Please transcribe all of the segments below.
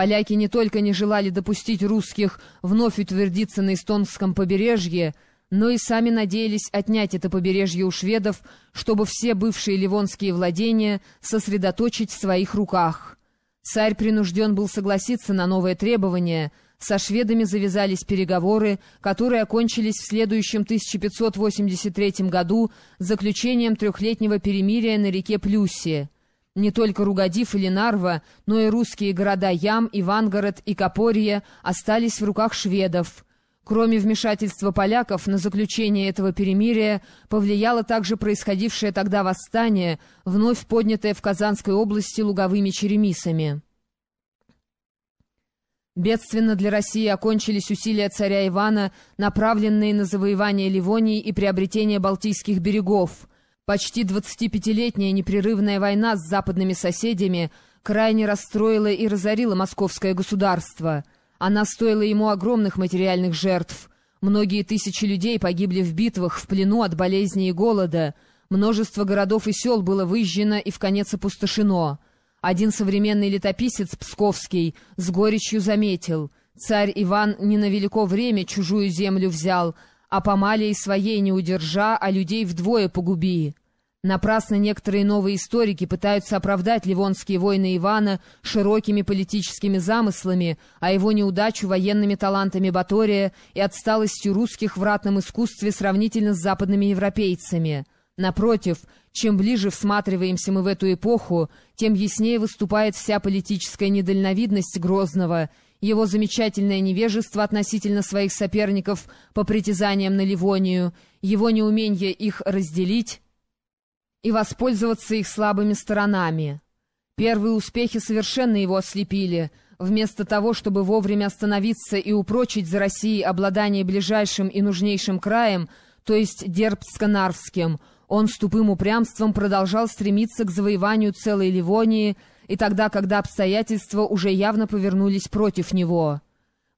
Поляки не только не желали допустить русских вновь утвердиться на эстонском побережье, но и сами надеялись отнять это побережье у шведов, чтобы все бывшие ливонские владения сосредоточить в своих руках. Царь принужден был согласиться на новое требование. Со шведами завязались переговоры, которые окончились в следующем 1583 году заключением трехлетнего перемирия на реке Плюсе. Не только Ругадив или Нарва, но и русские города Ям, Ивангород и Копорье остались в руках шведов. Кроме вмешательства поляков на заключение этого перемирия, повлияло также происходившее тогда восстание, вновь поднятое в Казанской области луговыми черемисами. Бедственно для России окончились усилия царя Ивана, направленные на завоевание Ливонии и приобретение Балтийских берегов. Почти 25-летняя непрерывная война с западными соседями крайне расстроила и разорила московское государство. Она стоила ему огромных материальных жертв. Многие тысячи людей погибли в битвах, в плену от болезней и голода. Множество городов и сел было выжжено и в конец опустошено. Один современный летописец Псковский с горечью заметил, «Царь Иван не на велико время чужую землю взял, а по малей своей не удержа, а людей вдвое погуби». Напрасно некоторые новые историки пытаются оправдать ливонские войны Ивана широкими политическими замыслами, а его неудачу военными талантами Батория и отсталостью русских в ратном искусстве сравнительно с западными европейцами. Напротив, чем ближе всматриваемся мы в эту эпоху, тем яснее выступает вся политическая недальновидность Грозного, его замечательное невежество относительно своих соперников по притязаниям на Ливонию, его неумение их разделить, и воспользоваться их слабыми сторонами. Первые успехи совершенно его ослепили. Вместо того, чтобы вовремя остановиться и упрочить за Россией обладание ближайшим и нужнейшим краем, то есть Дербско-Нарвским, он с тупым упрямством продолжал стремиться к завоеванию целой Ливонии, и тогда, когда обстоятельства уже явно повернулись против него.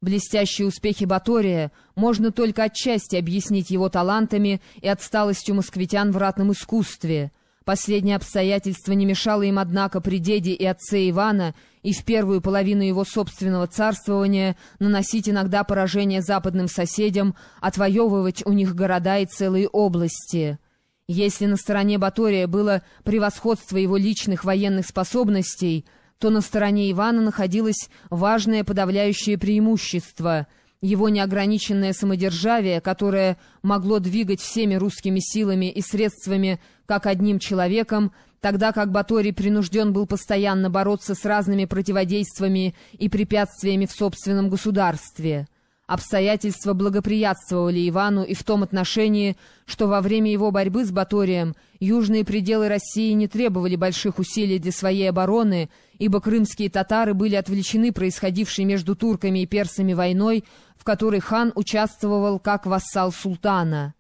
Блестящие успехи Батория можно только отчасти объяснить его талантами и отсталостью москвитян в ратном искусстве. Последнее обстоятельство не мешало им, однако, при деде и отце Ивана и в первую половину его собственного царствования наносить иногда поражение западным соседям, отвоевывать у них города и целые области. Если на стороне Батория было превосходство его личных военных способностей — то на стороне Ивана находилось важное подавляющее преимущество — его неограниченное самодержавие, которое могло двигать всеми русскими силами и средствами как одним человеком, тогда как Баторий принужден был постоянно бороться с разными противодействиями и препятствиями в собственном государстве. Обстоятельства благоприятствовали Ивану и в том отношении, что во время его борьбы с Баторием южные пределы России не требовали больших усилий для своей обороны, ибо крымские татары были отвлечены происходившей между турками и персами войной, в которой хан участвовал как вассал султана.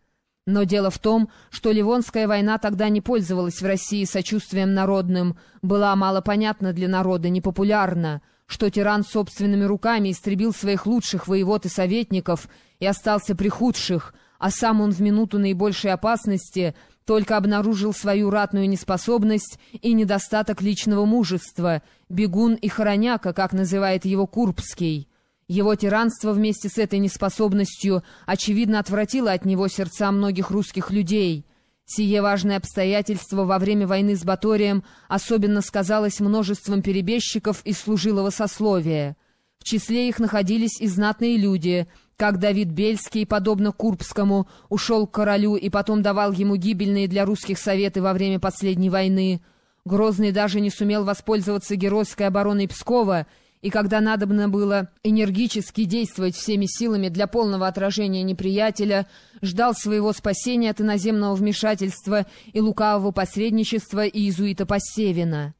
Но дело в том, что Ливонская война тогда не пользовалась в России сочувствием народным, была мало понятна для народа, непопулярна, что тиран собственными руками истребил своих лучших воевод и советников и остался при худших, а сам он в минуту наибольшей опасности только обнаружил свою ратную неспособность и недостаток личного мужества, бегун и хороняка, как называет его Курбский. Его тиранство вместе с этой неспособностью очевидно отвратило от него сердца многих русских людей. Сие важное обстоятельство во время войны с Баторием особенно сказалось множеством перебежчиков из служилого сословия. В числе их находились и знатные люди, как Давид Бельский, подобно Курбскому, ушел к королю и потом давал ему гибельные для русских советы во время последней войны. Грозный даже не сумел воспользоваться геройской обороной Пскова — и когда надобно было энергически действовать всеми силами для полного отражения неприятеля, ждал своего спасения от иноземного вмешательства и лукавого посредничества иезуита Посевина.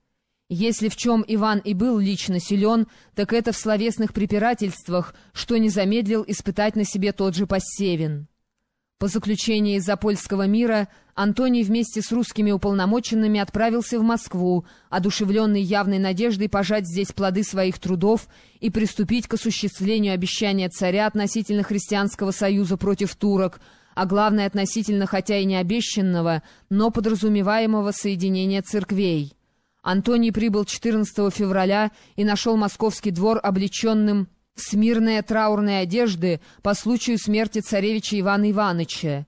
Если в чем Иван и был лично силен, так это в словесных препирательствах, что не замедлил испытать на себе тот же Посевин. По заключении Запольского мира Антоний вместе с русскими уполномоченными отправился в Москву, одушевленный явной надеждой пожать здесь плоды своих трудов и приступить к осуществлению обещания царя относительно христианского союза против турок, а главное относительно хотя и не обещанного, но подразумеваемого соединения церквей. Антоний прибыл 14 февраля и нашел московский двор облеченным смирные траурные одежды по случаю смерти царевича Ивана Ивановича.